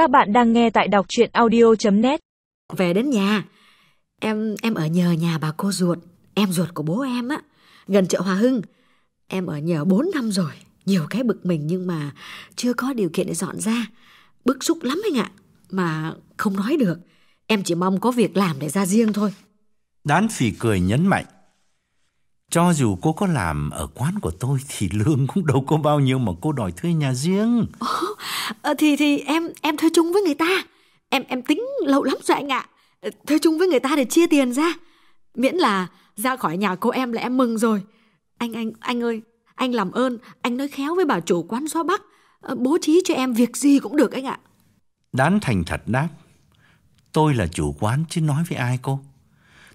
Các bạn đang nghe tại đọc chuyện audio.net Về đến nhà, em em ở nhờ nhà bà cô ruột, em ruột của bố em á, gần chợ Hòa Hưng. Em ở nhờ 4 năm rồi, nhiều cái bực mình nhưng mà chưa có điều kiện để dọn ra. Bức xúc lắm anh ạ, mà không nói được. Em chỉ mong có việc làm để ra riêng thôi. Đán phì cười nhấn mạnh. Cho dù cô có làm ở quán của tôi thì lương cũng đâu có bao nhiêu mà cô đòi thuê nhà riêng. Ờ, thì thì em em thuê chung với người ta. Em em tính lâu lắm rồi anh ạ. Ờ, Thuê chung với người ta để chia tiền ra. Miễn là ra khỏi nhà cô em là em mừng rồi. Anh anh anh ơi, anh làm ơn, anh nói khéo với bà chủ quán gió Bắc, ờ, bố trí cho em việc gì cũng được anh ạ. Đán thành thật đáp. Tôi là chủ quán chứ nói với ai cô.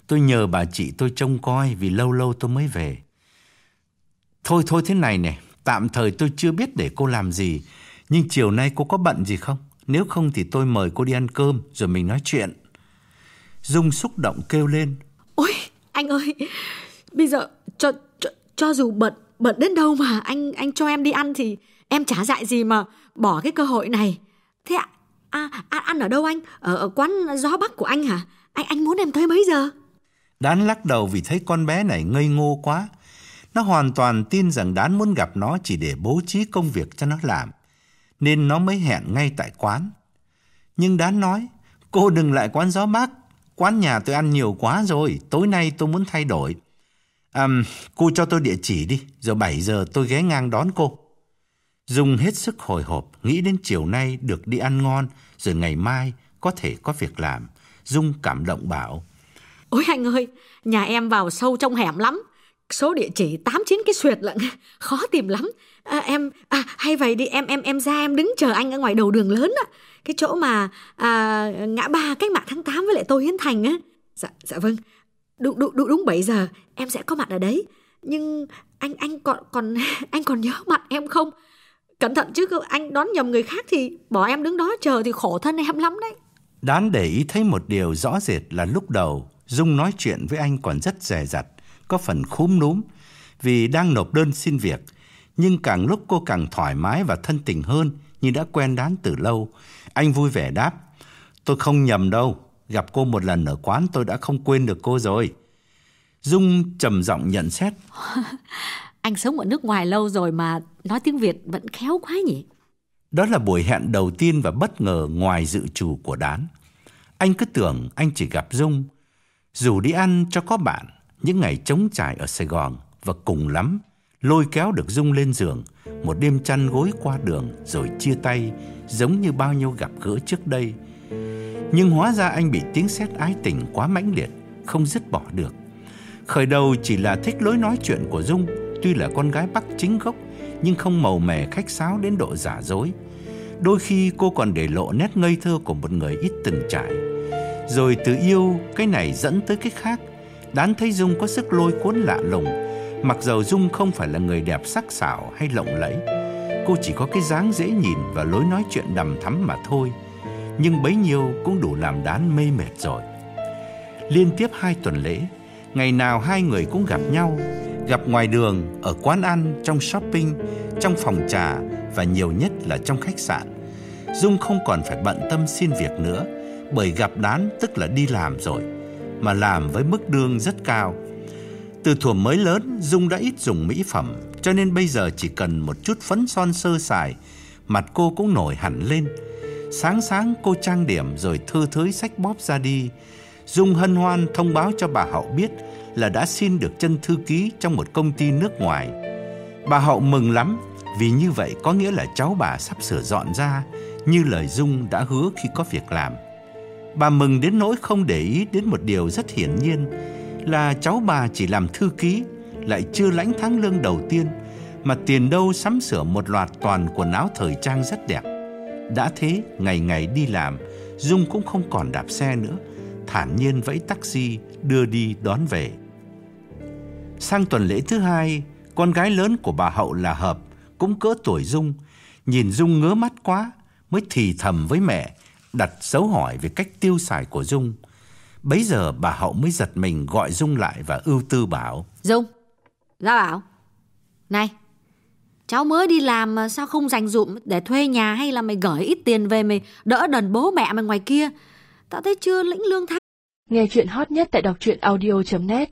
Tôi nhờ bà chị tôi trông coi vì lâu lâu tôi mới về. Thôi thôi thế này nè, tạm thời tôi chưa biết để cô làm gì. Nhưng chiều nay cô có bận gì không? Nếu không thì tôi mời cô đi ăn cơm rồi mình nói chuyện. Dung xúc động kêu lên. Ôi, anh ơi, bây giờ cho cho, cho dù bận bận đến đâu mà anh anh cho em đi ăn thì em chả dại gì mà bỏ cái cơ hội này. Thế ạ, à, à, ăn ở đâu anh? Ở, ở quán gió Bắc của anh hả? Anh anh muốn em tới mấy giờ? Đán lắc đầu vì thấy con bé này ngây ngô quá. Nó hoàn toàn tin rằng Đán muốn gặp nó chỉ để bố trí công việc cho nó làm. Nên nó mới hẹn ngay tại quán. Nhưng Đán nói, cô đừng lại quán gió bác, Quán nhà tôi ăn nhiều quá rồi, tối nay tôi muốn thay đổi. À, cô cho tôi địa chỉ đi, rồi 7 giờ tôi ghé ngang đón cô. Dung hết sức hồi hộp, nghĩ đến chiều nay được đi ăn ngon, rồi ngày mai có thể có việc làm. Dung cảm động bảo, Ôi anh ơi, nhà em vào sâu trong hẻm lắm. Số địa chỉ 89 cái xuyệt lận, khó tìm lắm. À, em à, hay vậy đi em em em ra em đứng chờ anh ở ngoài đầu đường lớn á, cái chỗ mà à, ngã ba cách mạng tháng 8 với lại Tô Hiến Thành á. Dạ dạ vâng. Đúng đúng đúng, đúng 7 giờ em sẽ có mặt ở đấy. Nhưng anh anh còn còn anh còn nhớ mặt em không? Cẩn thận chứ anh đón nhầm người khác thì bỏ em đứng đó chờ thì khổ thân em lắm đấy. Đán để ý thấy một điều rõ rệt là lúc đầu Dung nói chuyện với anh còn rất dè dặt, có phần khúm núm vì đang nộp đơn xin việc. Nhưng càng lúc cô càng thoải mái và thân tình hơn như đã quen đán từ lâu. Anh vui vẻ đáp, tôi không nhầm đâu, gặp cô một lần ở quán tôi đã không quên được cô rồi. Dung trầm giọng nhận xét, Anh sống ở nước ngoài lâu rồi mà nói tiếng Việt vẫn khéo quá nhỉ? đó là buổi hẹn đầu tiên và bất ngờ ngoài dự trù của đán. Anh cứ tưởng anh chỉ gặp Dung, dù đi ăn cho có bạn những ngày trống trải ở Sài Gòn và cùng lắm lôi kéo được Dung lên giường một đêm chăn gối qua đường rồi chia tay giống như bao nhiêu gặp gỡ trước đây. Nhưng hóa ra anh bị tiếng sét ái tình quá mãnh liệt, không dứt bỏ được. Khởi đầu chỉ là thích lối nói chuyện của Dung, tuy là con gái Bắc chính gốc nhưng không màu mè khách sáo đến độ giả dối. Đôi khi cô còn để lộ nét ngây thơ của một người ít từng trải. Rồi từ yêu cái này dẫn tới cái khác. Đán thấy Dung có sức lôi cuốn lạ lùng. Mặc dầu Dung không phải là người đẹp sắc sảo hay lộng lẫy Cô chỉ có cái dáng dễ nhìn và lối nói chuyện đầm thắm mà thôi. Nhưng bấy nhiêu cũng đủ làm đán mê mệt rồi. Liên tiếp hai tuần lễ Ngày nào hai người cũng gặp nhau Gặp ngoài đường, ở quán ăn, trong shopping, trong phòng trà Và nhiều nhất là trong khách sạn. Dung không còn phải bận tâm xin việc nữa bởi gặp đán tức là đi làm rồi, mà làm với mức lương rất cao. Từ thuở mới lớn, Dung đã ít dùng mỹ phẩm, cho nên bây giờ chỉ cần một chút phấn son sơ sài, mặt cô cũng nổi hẳn lên. Sáng sáng cô trang điểm rồi thơ thới sách bóp ra đi. Dung hân hoan thông báo cho bà Hậu biết là đã xin được chân thư ký trong một công ty nước ngoài. Bà Hậu mừng lắm vì như vậy có nghĩa là cháu bà sắp sửa dọn ra như lời Dung đã hứa khi có việc làm. Bà mừng đến nỗi không để ý đến một điều rất hiển nhiên là cháu bà chỉ làm thư ký, lại chưa lãnh tháng lương đầu tiên, mà tiền đâu sắm sửa một loạt toàn quần áo thời trang rất đẹp. Đã thế, ngày ngày đi làm, Dung cũng không còn đạp xe nữa, thản nhiên vẫy taxi đưa đi đón về. Sang tuần lễ thứ hai, con gái lớn của bà Hậu là Hợp, cũng cỡ tuổi Dung, nhìn Dung ngớ mắt quá, mới thì thầm với mẹ đặt dấu hỏi về cách tiêu xài của Dung. Bấy giờ bà Hậu mới giật mình gọi Dung lại và ưu tư bảo. Dung, ra bảo. Này, Cháu mới đi làm mà sao không dành dụm để thuê nhà hay là mày gửi ít tiền về mày đỡ đần bố mẹ mày ngoài kia. Tao thấy chưa lĩnh lương tháng. Nghe chuyện hot nhất tại đọc truyện audio.net